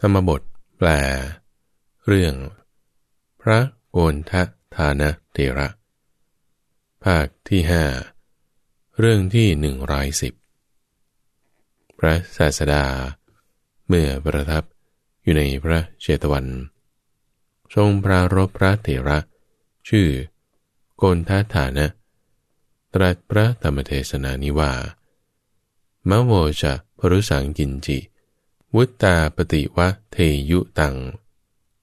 ธรรมบทแปล เรื่อง พระโกนทะทานะเทระ ภาคที่ห้าเรื่องที่หนึ่งร้อยสิบพระศาสดา เมื่อประทับอยู่ในพระเชตวัน ทรงปรารบพระเถระ ชื่อ โกนทะฐานะ ตรัสพระธรรมเทศนานิว่า มะโวจะพรุสังกินจิ วุตตาปฏิวะเทยุตัง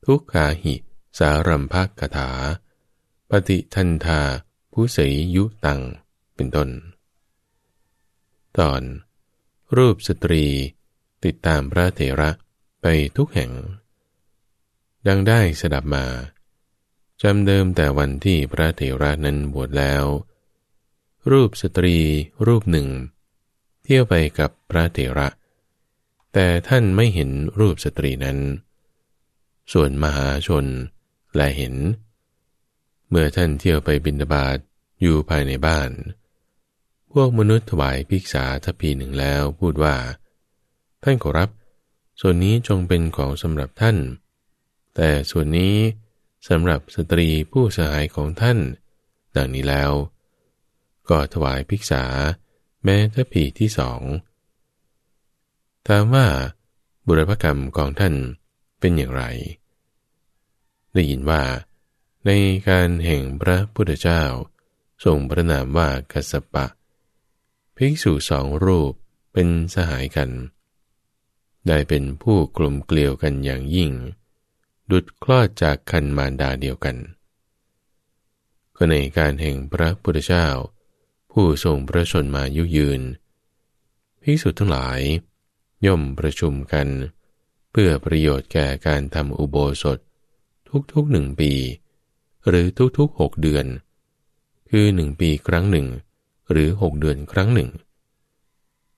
ทุกขาหิ สารัมภกถา ปฏิทันธาผู้เสยยุตัง เป็นต้น ตอน รูปสตรี ติดตามพระเถระไปทุกแห่ง ดังได้สดับมาจำเดิมแต่วันที่พระเถระนั้นบวชแล้ว รูปสตรีรูปหนึ่ง เที่ยวไปกับพระเถระ แต่ท่านไม่เห็นรูปสตรีนั้น ส่วนมหาชนและเห็น เมื่อท่านเที่ยวไปบินดาบาตอยู่ภายในบ้าน พวกมนุษย์ถวายภิกษาทพีหนึ่งแล้วพูดว่า ท่านขอรับ ส่วนนี้จงเป็นของสำหรับท่าน แต่ส่วนนี้สำหรับสตรีผู้สหายของท่าน ดังนี้แล้ว ก็ถวายภิกษาแม้ทพีที่สอง ถามว่าบุรพกรรมของท่านเป็นอย่างไร ได้ยินว่า ในการแห่งพระพุทธเจ้า ทรงพระนามว่ากัสปะ ภิกษุสองรูปเป็นสหายกัน ได้เป็นผู้กลมเกลียวกันอย่างยิ่ง ดุดคลอดจากคันมารดาเดียวกัน ก็ในการแห่งพระพุทธเจ้า ผู้ทรงพระชนมายุยืน ภิกษุทั้งหลาย ย่อมประชุมกัน เพื่อประโยชน์แก่การทำอุโบสถ ทุกๆหนึ่งปี หรือทุกๆหกเดือน คือหนึ่งปีครั้งหนึ่ง หรือหกเดือนครั้งหนึ่ง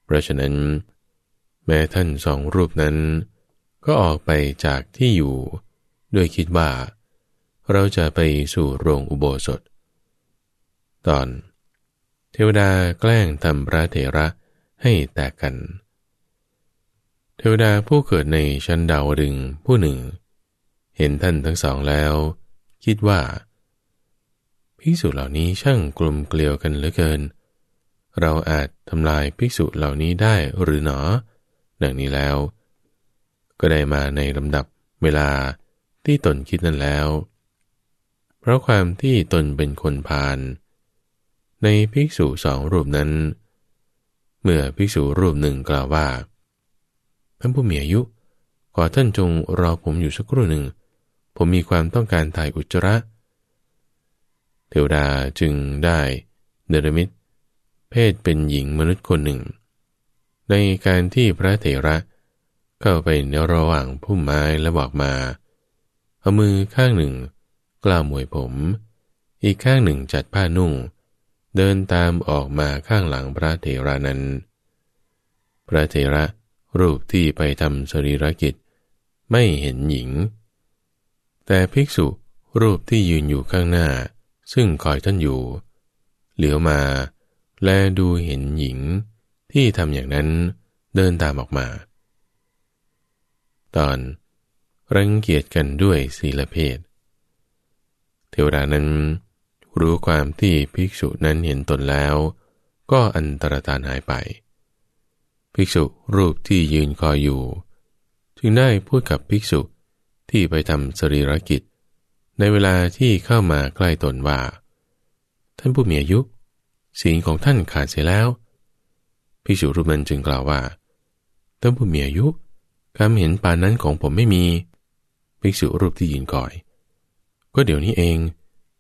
เพราะฉะนั้น แม้ท่านสองรูปนั้น ก็ออกไปจากที่อยู่ด้วยคิดว่า เราจะไปสู่โรงอุโบสถ ตอน เทวดาแกล้งทำพระเถระให้แตกกัน เทวดาผู้เกิดในชั้นดาวดึงผู้หนึ่ง เห็นท่านทั้งสองแล้ว คิดว่าภิกษุเหล่านี้ช่างกลุ่มเกลียวกันเหลือเกิน เราอาจทำลายภิกษุเหล่านี้ได้หรือหนอ ดังนี้แล้ว ก็ได้มาในลำดับเวลาที่ตนคิดนั้นแล้ว เพราะความที่ตนเป็นคนพาลในภิกษุสองรูปนั้น เมื่อภิกษุรูปหนึ่งกล่าวว่า ท่านผู้มีอายุ ขอท่านจงรอผมอยู่สักครู่หนึ่ง ผมมีความต้องการถ่ายอุจจาระ เทวดาจึงได้เนรมิตเพศเป็นหญิงมนุษย์คนหนึ่ง ในการที่พระเถระเข้าไปในระหว่างพุ่มไม้และบอกมา เอามือข้างหนึ่ง กล้าวมวยผม อีกข้างหนึ่งจัดผ้านุ่ง เดินตามออกมาข้างหลังพระเถระนั้น พระเถระ รูปที่ไปทำสรีรกิจ ไม่เห็นหญิง แต่ภิกษุรูปที่ยืนอยู่ข้างหน้า ซึ่งคอยท่านอยู่ เหลียวมา แลดูเห็นหญิงที่ทำอย่างนั้นเดินตามออกมา ตอนรังเกียจกันด้วยศีลเพศเทวดานั้น รู้ความที่ภิกษุนั้นเห็นตนแล้ว ก็อันตรธานหายไป ภิกษุรูปที่ยืนคอยอยู่ จึงได้พูดกับภิกษุที่ไปทำสรีรกิจ ในเวลาที่เข้ามาใกล้ตนว่า ท่านผู้มีอายุ ศีลของท่านขาดเสียแล้ว ภิกษุรูปนั้นจึงกล่าวว่า ท่านผู้มีอายุการเห็นปานนั้นของผมไม่มี ภิกษุรูปที่ยืนคอย ก็เดี๋ยวนี้เอง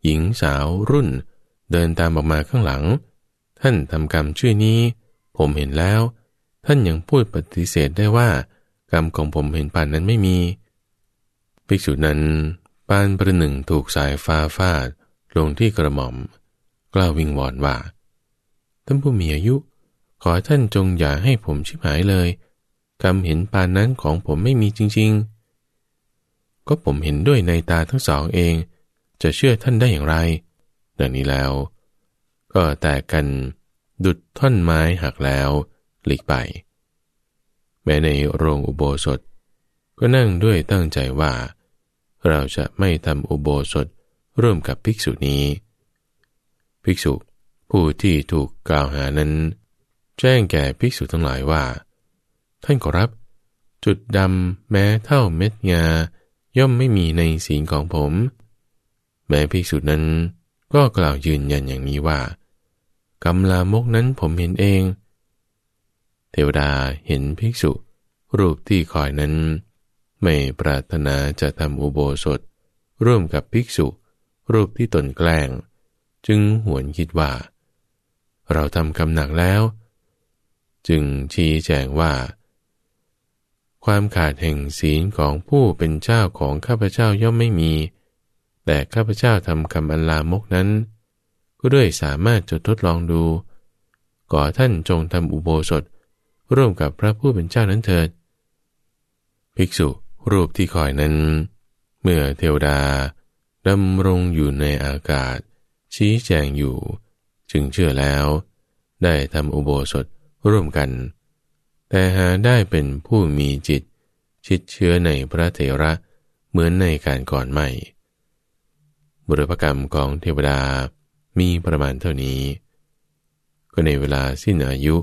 หญิงสาวรุ่น เดินตามออกมาข้างหลัง ท่านทำกรรมชื่อนี้ ผมเห็นแล้ว ท่านยังพูดปฏิเสธได้ว่า กรรมของผมเห็นปานนั้นไม่มี ภิกษุนั้นปานประหนึ่งถูกสายฟ้าฟาดลงที่กระหม่อม กล่าววิงวอนว่าท่านผู้มีอายุ ขอท่านจงอย่าให้ผมชิบหายเลย กรรมเห็นปานนั้นของผมไม่มีจริง ๆ ก็ผมเห็นด้วยในตาทั้งสองเอง จะเชื่อท่านได้อย่างไรดังนี้แล้ว ก็แต่กันดุดท่อนไม้หักแล้ว หลีกไป แม้ในโรงอุโบสถ ก็นั่งด้วยตั้งใจว่า เราจะไม่ทำอุโบสถร่วมกับภิกษุนี้ ภิกษุผู้ที่ถูกกล่าวหานั้น แจ้งแก่ภิกษุทั้งหลายว่า ท่านขอรับ จุดดำแม้เท่าเม็ดงาย่อมไม่มีในศีลของผม แม้ภิกษุนั้นก็กล่าวยืนยันอย่างนี้ว่ากำลามกนั้นผมเห็นเอง เทวดาเห็นภิกษุ รูปที่คอยนั้น ไม่ปรารถนาจะทำอุโบสถ ร่วมกับภิกษุ รูปที่ตนแกล้ง จึงหวนคิดว่า เราทำกำหนักแล้ว จึงชี้แจงว่า ความขาดแห่งศีลของผู้เป็นเจ้าของข้าพเจ้าย่อมไม่มี แต่ข้าพเจ้าทำคำอันลามกนั้น ก็ด้วยสามารถจะทดลองดู ก่อท่านจงทำอุโบสถ ร่วมกับพระผู้เป็นเจ้านั้นเถิด ภิกษุรูปที่คอยนั้น เมื่อเทวดาดำรงอยู่ในอากาศ ชี้แจงอยู่ จึงเชื่อแล้ว ได้ทำอุโบสถร่วมกัน แต่หาได้เป็นผู้มีจิต ชิดเชื้อในพระเถระเหมือนในการก่อนใหม่บุรพกรรมของเทวดามีประมาณเท่านี้ ก็ในเวลาสิ้นอายุ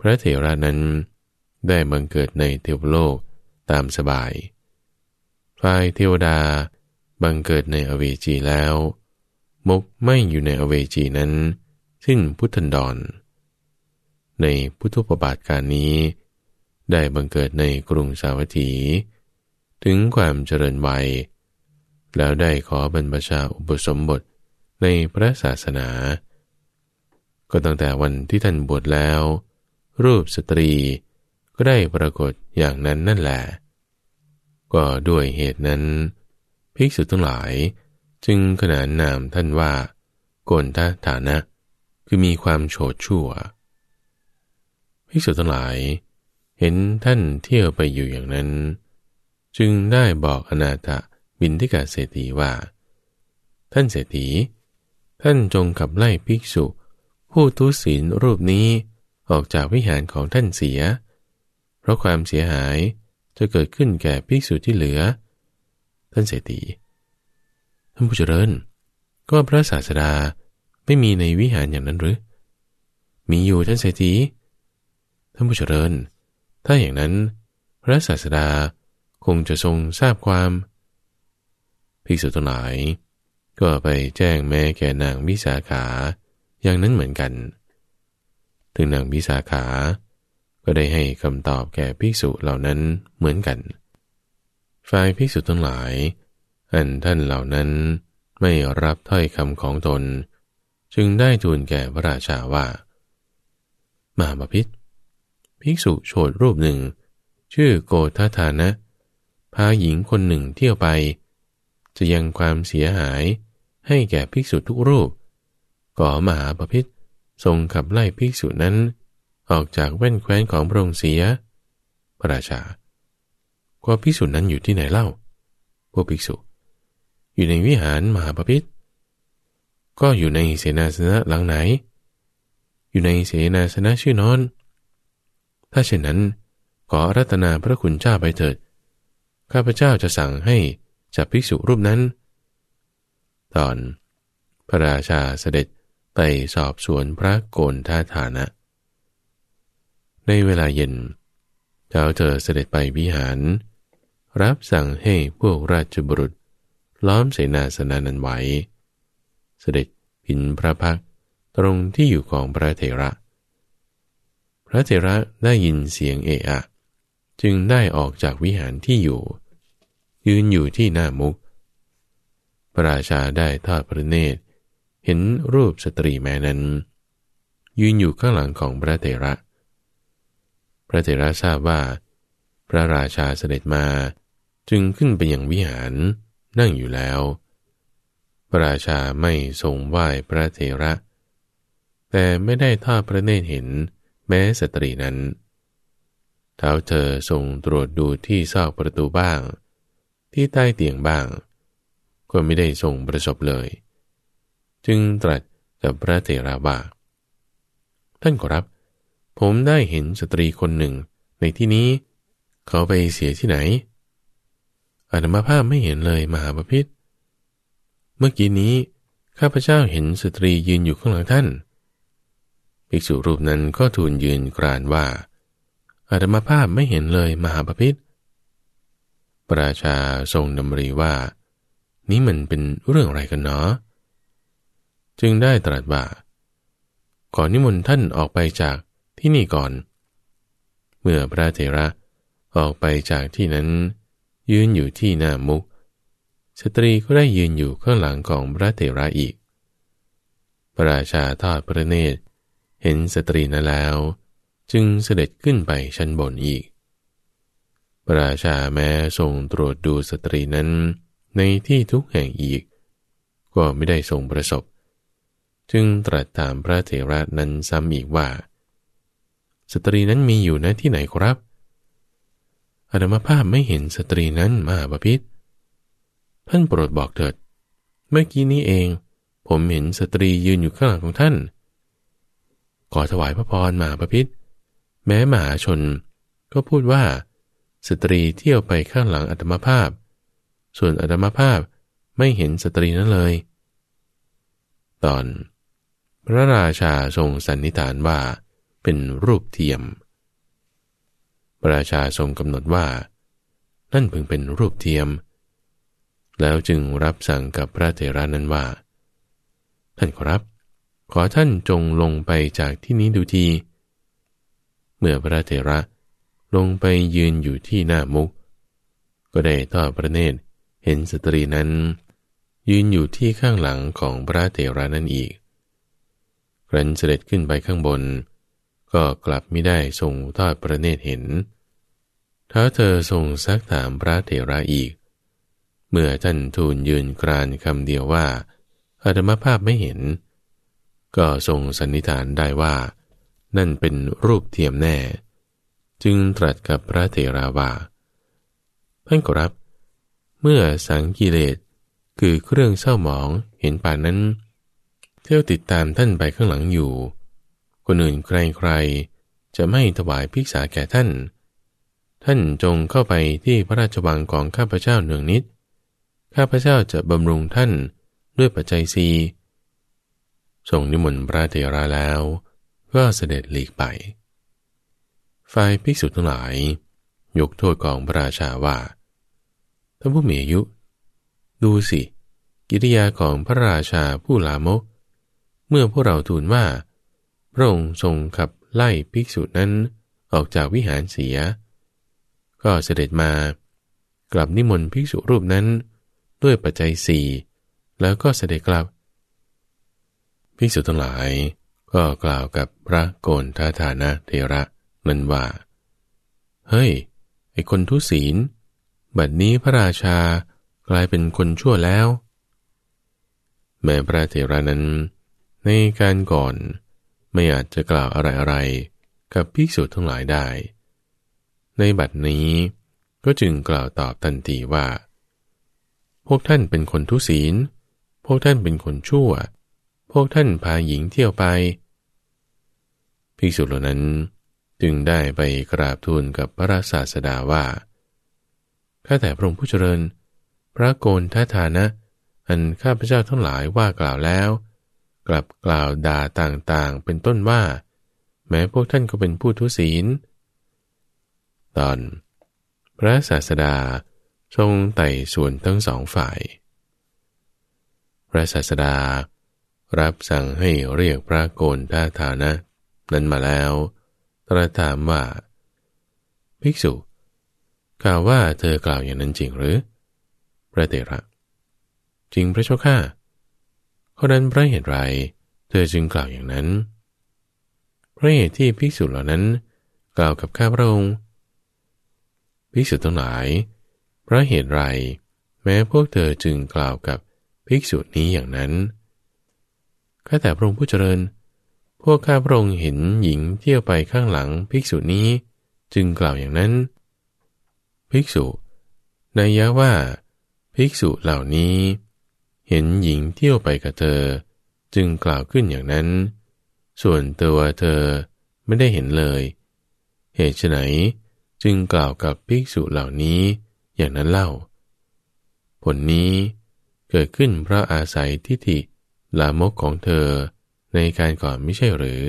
พระเถระนั้นได้บังเกิดในเทวโลกตามสบาย ฝ่ายเทวดาบังเกิดในอเวจีแล้ว มกไม่อยู่ในอเวจีนั้น สิ้นพุทธันดร ในพุทธปบาทการนี้ ได้บังเกิดในกรุงสาวัตถี ถึงความเจริญวัย แล้วได้ขอบรรพชาอุปสมบทในพระศาสนา ก็ตั้งแต่วันที่ท่านบวชแล้ว รูปสตรี ก็ได้ปรากฏอย่างนั้นนั่นแหละ ก็ด้วยเหตุนั้น ภิกษุทั้งหลาย จึงขนานนามท่านว่า โกนทฐานะ คือมีความโฉดชั่ว ภิกษุทั้งหลาย เห็นท่านเที่ยวไปอยู่อย่างนั้น จึงได้บอกอนาถบินทิกาเศรษฐีว่า ท่านเศรษฐีท่านจงขับไล่ภิกษุ ผู้ทุศีลรูปนี้ ออกจากวิหารของท่านเสีย เพราะความเสียหายจะเกิดขึ้นแก่ภิกษุที่เหลือ ท่านเศรษฐีท่านผู้เจริญ ก็พระศาสดาไม่มีในวิหารอย่างนั้นหรือ มีอยู่ท่านเศรษฐีท่านผู้เจริญ ถ้าอย่างนั้น พระศาสดาคงจะทรงทราบความภิกษุทั้งหลายก็ไปแจ้งแม่แก่นางวิสาขาอย่างนั้นเหมือนกัน ถึงนางวิสาขา ก็ได้ให้คำตอบแก่ภิกษุเหล่านั้นเหมือนกัน ฝ่ายภิกษุทั้งหลาย อันท่านเหล่านั้นไม่รับถ้อยคำของตน จึงได้ทูลแก่พระราชาว่า มาบพิษภิกษุโฉดรูปหนึ่ง ชื่อโกทธานะ พาหญิงคนหนึ่งเที่ยวไป จะยังความเสียหายให้แก่ภิกษุทุกรูปก่อมหาปพิธ ทรงขับไล่ภิกษุนั้น ออกจากแว่นแคว้นของพระองค์เสีย พระราชา ก็ภิกษุนั้นอยู่ที่ไหนเล่า พวกภิกษุ อยู่ในวิหารมหาปพิธก็อยู่ในเสนาสนะหลังไหน อยู่ในเสนาสนะชื่อนอน ถ้าเช่นนั้น ขอรัตนาพระคุณเจ้าไปเถิด ข้าพเจ้าจะสั่งให้จับภิกษุรูปนั้น ตอน พระราชาเสด็จ ไปสอบสวนพระโกนท่าฐานะ ในเวลาเย็นเจ้าเธอเสด็จไปวิหาร รับสั่งให้พวกราชบุรุษ ล้อมเสนาสนานันไว้ เสด็จพินพระพักตรงที่อยู่ของพระเถระ พระเถระได้ยินเสียงเอะอะ จึงได้ออกจากวิหารที่อยู่ ยืนอยู่ที่หน้ามุก พระราชาได้ทอดพระเนตร เห็นรูปสตรีแม่นั้น ยืนอยู่ข้างหลังของพระเถระ พระเถระทราบว่า พระราชาเสด็จมาจึงขึ้นไปยังวิหารนั่งอยู่แล้ว พระราชาไม่ทรงไหว้พระเถระ แต่ไม่ได้ทอดพระเนตรเห็นแม้สตรีนั้น เท้าเธอทรงตรวจดูที่ซอกประตูบ้าง ที่ใต้เตียงบ้าง ก็ไม่ได้ทรงประสบเลย จึงตรัสกับพระเถระว่าท่านขอรับ ผมได้เห็นสตรีคนหนึ่ง ในที่นี้ เขาไปเสียที่ไหนอาตมาภาพไม่เห็นเลยมหาปพิธเมื่อกี้นี้ ข้าพเจ้าเห็นสตรียืนอยู่ข้างหลังท่าน ภิกษุรูปนั้นก็ทูลยืนกรานว่าอาตมาภาพไม่เห็นเลยมหาปพิธพระราชาทรงดำรีว่า นี้มันเป็นเรื่องอะไรกันเนาะ จึงได้ตรัสว่าขอนิมนต์ท่านออกไปจากที่นี่ก่อน เมื่อพระเถระออกไปจากที่นั้น ยืนอยู่ที่หน้ามุก สตรีก็ได้ยืนอยู่ข้างหลังของพระเถระอีก พระราชาทอดพระเนตร เห็นสตรีนั้นแล้ว จึงเสด็จขึ้นไปชั้นบนอีก พระราชาแม้ทรงตรวจดูสตรีนั้นในที่ทุกแห่งอีก ก็ไม่ได้ทรงประสบ จึงตรัสถามพระเถระนั้นซ้ำอีกว่า สตรีนั้นมีอยู่ณที่ไหนครับอาตมภาพไม่เห็นสตรีนั้นมหาบพิตรท่านโปรดบอกเถิด เมื่อกี้นี้เอง ผมเห็นสตรียืนอยู่ข้างหลังของท่าน ขอถวายพระพรมหาบพิตรแม้มหาชน ก็พูดว่า สตรีเที่ยวไปข้างหลังอาตมภาพ ส่วนอาตมภาพไม่เห็นสตรีนั้นเลย ตอน พระราชาทรงสันนิษฐานว่า เป็นรูปเทียม พระราชาทรงกำหนดว่า นั่นพึงเป็นรูปเทียม แล้วจึงรับสั่งกับพระเถระนั้นว่า ท่านครับ ขอท่านจงลงไปจากที่นี้ดูที เมื่อพระเถระลงไปยืนอยู่ที่หน้ามุก ก็ได้ทอดพระเนตรเห็นสตรีนั้น ยืนอยู่ที่ข้างหลังของพระเถระนั้นอีก ครั้นเสด็จขึ้นไปข้างบน ก็กลับไม่ได้ทรงทอดพระเนตรเห็น ถ้าเธอทรงซักถามพระเถระอีก เมื่อท่านทูลยืนกรานคำเดียวว่าอาตมภาพไม่เห็น ก็ทรงสันนิษฐานได้ว่า นั่นเป็นรูปเทียมแน่ จึงตรัสกับพระเถระว่าท่านก็รับ เมื่อสังกิเลสคือเครื่องเศร้าหมองเห็นป่านนั้น เที่ยวติดตามท่านไปข้างหลังอยู่ คนอื่นใครๆ จะไม่ถวายพิกษาแก่ท่าน ท่านจงเข้าไปที่พระราชวังของข้าพเจ้าเนืองนิด ข้าพเจ้าจะบำรุงท่านด้วยปัจจัยซีส่งนิมนต์พระเถระแล้ว ก็เสด็จหลีกไป ฝ่ายภิกษุทั้งหลาย ยกโทษของพระราชาว่าท่านผู้มีอายุ ดูสิ กิริยาของพระราชาผู้ลามก เมื่อพวกเราทูลว่า พระองค์ทรงขับไล่ภิกษุนั้นออกจากวิหารเสีย ก็เสด็จมา กลับนิมนต์ภิกษุรูปนั้น ด้วยปัจจัยสี่แล้วก็เสด็จกลับ ภิกษุทั้งหลายก็กล่าวกับพระโกนทาธานะเทระนั้นว่า เฮ้ย ไอคนทุศีล บัดนี้พระราชากลายเป็นคนชั่วแล้ว แม้พระเทระนั้น ในการก่อนไม่อาจจะกล่าวอะไรๆกับภิกษุทั้งหลายได้ ในบัดนี้ก็จึงกล่าวตอบทันทีว่า พวกท่านเป็นคนทุศีล พวกท่านเป็นคนชั่ว พวกท่านพาหญิงเที่ยวไป ภิกษุเหล่านั้นจึงได้ไปกราบทูลกับพระราศาสดาว่า ข้าแต่พระองค์ผู้เจริญ พระโกนทัฐานะ อันข้าพเจ้าทั้งหลายว่ากล่าวแล้ว กลับกล่าวด่าต่างๆ เป็นต้นว่า แม้พวกท่านก็เป็นผู้ทุศีล ตอน พระศาสดาทรงไต่ส่วนทั้งสองฝ่าย พระศาสดา รับสั่งให้เรียกพระโกนท่าฐานะ นั้นมาแล้ว ตรัสถามว่า ภิกษุกล่าวว่าเธอกล่าวอย่างนั้นจริงหรือ พระเตระ จริงพระเจ้าข้า เพราะนั้นพระเหตุไรเธอจึงกล่าวอย่างนั้น พระเหตุที่ภิกษุเหล่านั้น กล่าวกับข้าพระองค์ภิกษุทั้งหลาย พระเหตุไรแม้พวกเธอจึงกล่าวกับภิกษุนี้อย่างนั้นข้าแต่พระองค์ผู้เจริญ พวกข้าพระองค์เห็นหญิงเที่ยวไปข้างหลังภิกษุนี้จึงกล่าวอย่างนั้น ภิกษุนัยยะว่า ภิกษุเหล่านี้ เห็นหญิงเที่ยวไปกับเธอ จึงกล่าวขึ้นอย่างนั้น ส่วนตัวเธอไม่ได้เห็นเลย เหตุไฉนจึงกล่าวกับภิกษุเหล่านี้อย่างนั้นเล่า ผลนี้เกิดขึ้นเพราะอาศัยทิฏฐิลามกของเธอในการก่อนไม่ใช่หรือ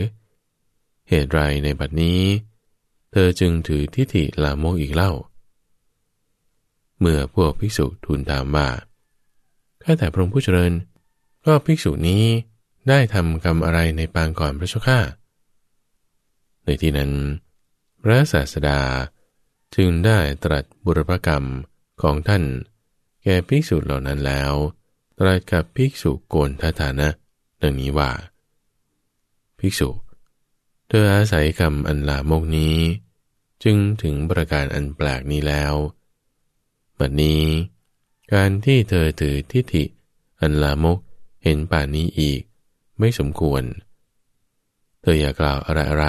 เหตุไรในบัดนี้ เธอจึงถือทิฏฐิลามกอีกเล่า เมื่อพวกภิกษุทูลถามว่า ข้าแต่พระองค์ผู้เจริญ ก็ภิกษุนี้ได้ทำกรรมอะไรในปางก่อนพระเจ้าข้าในที่นั้น พระศาสดาจึงได้ตรัสบุรพกรรมของท่าน แก่ภิกษุเหล่านั้นแล้ว ตรัสกับภิกษุโกนทัฐานะ ดังนี้ว่า ภิกษุ เธออาศัยกรรมอันลามกนี้ จึงถึงประการอันแปลกนี้แล้ว บัดนี้ การที่เธอถือทิฏฐิ อันลามกเห็นป่านนี้อีก ไม่สมควร เธออย่ากล่าวอะไรอะไร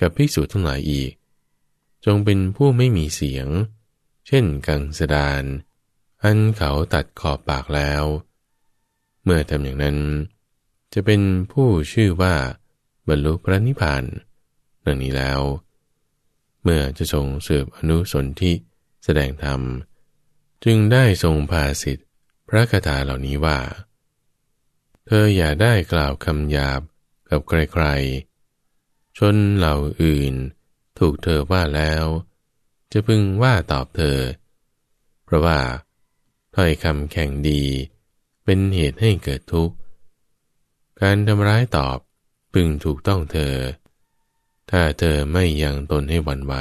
กับภิกษุทั้งหลายอีก จงเป็นผู้ไม่มีเสียง เช่นกังสดานอันเขาตัดขอบปากแล้ว เมื่อทำอย่างนั้น จะเป็นผู้ชื่อว่า บรรลุพระนิพพานดังนี้แล้ว เมื่อจะทรงสืบอนุสนธิแสดงธรรม จึงได้ทรงพาสิทธิพระคาถาเหล่านี้ว่า เธออย่าได้กล่าวคำหยาบกับใครๆ ชนเหล่าอื่น ถูกเธอว่าแล้ว จะพึงว่าตอบเธอ เพราะว่าถ้อยคำแข่งดีเป็นเหตุให้เกิดทุกข์ การทำร้ายตอบพึงถูกต้องเธอ ถ้าเธอไม่ยังตนให้หวั่นไหว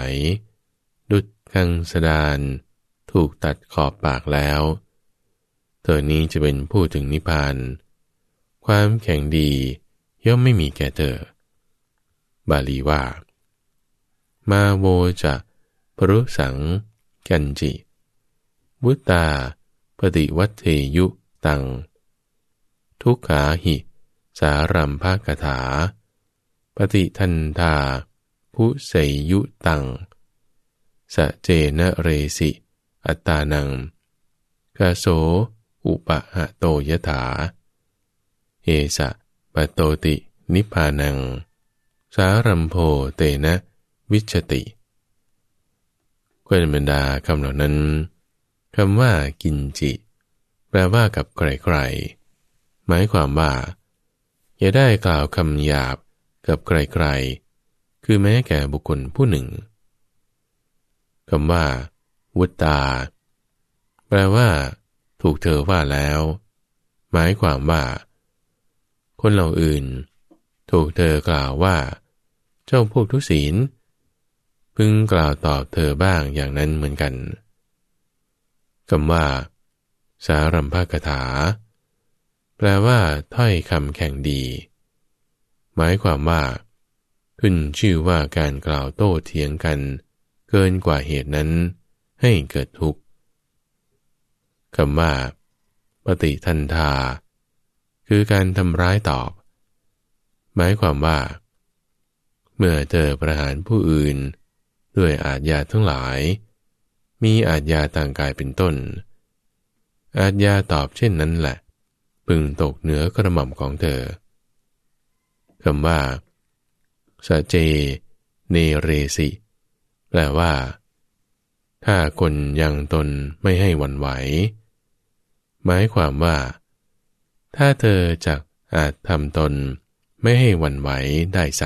ดุดกังสดาน ถูกตัดขอบปากแล้ว เธอนี้จะเป็นผู้ถึงนิพพาน ความแข็งดีย่อมไม่มีแก่เธอ บาลีว่า มาโวจะปรุสัง กันจิ วุตตาปฏิวัตเทยุตัง ทุกขาหิ สารัมภากถา ปฏิทันทาผู้เสยยุตังสะเจนะเรสิ อัตตานังกาโส อุปะหะโตยถา เอสะปโตติ นิพพานัง สารัมโพเตนะ วิชติก็เป็นบรรดาคำเหล่านั้นคำว่ากินจิ แปลว่ากับใครๆหมายความว่า อย่าได้กล่าวคำหยาบกับใครๆคือแม้แก่บุคคลผู้หนึ่งคำว่า วุตตา แปลว่า ถูกเธอว่าแล้ว หมายความว่า คนเหล่าอื่น ถูกเธอกล่าวว่า เจ้าพวกทุศีล พึงกล่าวตอบเธอบ้างอย่างนั้นเหมือนกันคำว่า สารัมภกถา แปลว่า ถ้อยคำแข่งดี หมายความว่า ขึ้นชื่อว่าการกล่าวโต้เถียงกัน เกินกว่าเหตุนั้น ให้เกิดทุกข์คำว่าปฏิทันทา คือการทำร้ายตอบ หมายความว่า เมื่อเจอประหารผู้อื่น ด้วยอาจยาทั้งหลาย มีอาจยาต่างกายเป็นต้น อาจยาตอบเช่นนั้นแหละ พึงตกเหนือกระหม่อมของเธอคำว่าสเจ เนเรสิ แปลว่า ถ้าคนยังตนไม่ให้วันไหว หมายความว่า ถ้าเธอจะอาจทำตนไม่ให้วันไหวได้ใส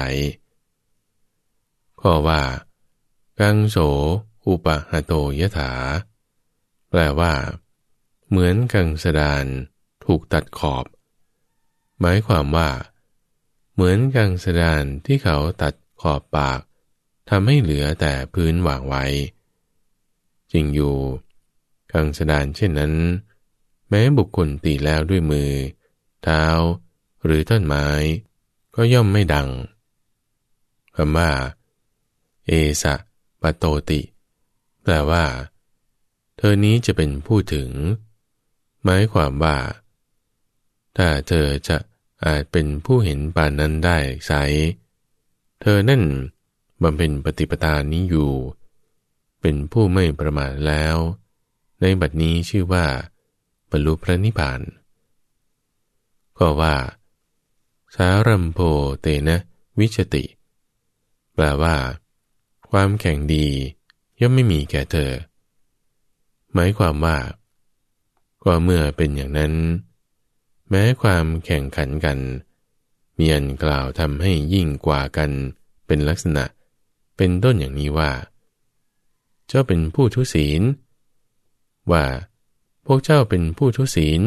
ก็ว่า กังโส อุปหโตยถา แปลว่า เหมือนกังสดานถูกตัดขอบ หมายความว่า เหมือนกังสดานที่เขาตัดขอบปากทำให้เหลือแต่พื้นวางไว้ จริงอยู่กังสดานเช่นนั้น แม้บุคคลตีแล้วด้วยมือ เท้า หรือต้นไม้ ก็ย่อมไม่ดังคำว่า เอสะปะโตติ แปลว่า เธอนี้จะเป็นผู้ถึง หมายความว่า ถ้าเธอจะอาจเป็นผู้เห็นปานนั้นได้ไซเธอนั่นบำเพ็ญปฏิปทานี้อยู่ เป็นผู้ไม่ประมาทแล้ว ในบัดนี้ชื่อว่า บรรลุพระนิพพาน ก็ว่า สารัมโพเตนะวิชติ แปลว่า ความแข่งดีย่อมไม่มีแก่เธอ หมายความว่า ก็เมื่อเป็นอย่างนั้น แม้ความแข่งขันกัน มีอันกล่าวทำให้ยิ่งกว่ากันเป็นลักษณะ เป็นต้นอย่างนี้ว่า เจ้าเป็นผู้ทุศีล ว่า พวกเจ้าเป็นผู้ทุศีล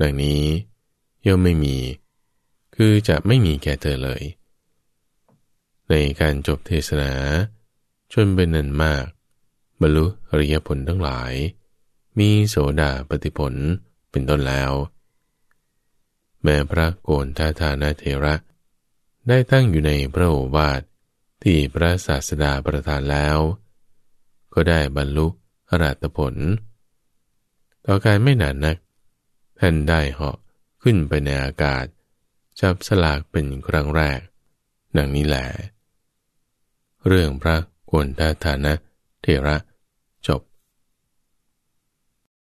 ดังนี้ย่อมไม่มี คือจะไม่มีแก่เธอเลย ในการจบเทศนาชนเป็นนันมาก บรรลุอริยผลทั้งหลาย มีโสดาปฏิผลเป็นต้นแล้ว แม้พระโกนทาธานาเทระ ได้ตั้งอยู่ในพระโอวาทที่พระศาสดาประทานแล้ว ก็ได้บรรลุอรัตผล ต่อการไม่นานนัก ท่านได้เหาะขึ้นไปในอากาศ จับสลากเป็นครั้งแรก ดังนี้แหละ เรื่องพระกวนทาฐานะเทระ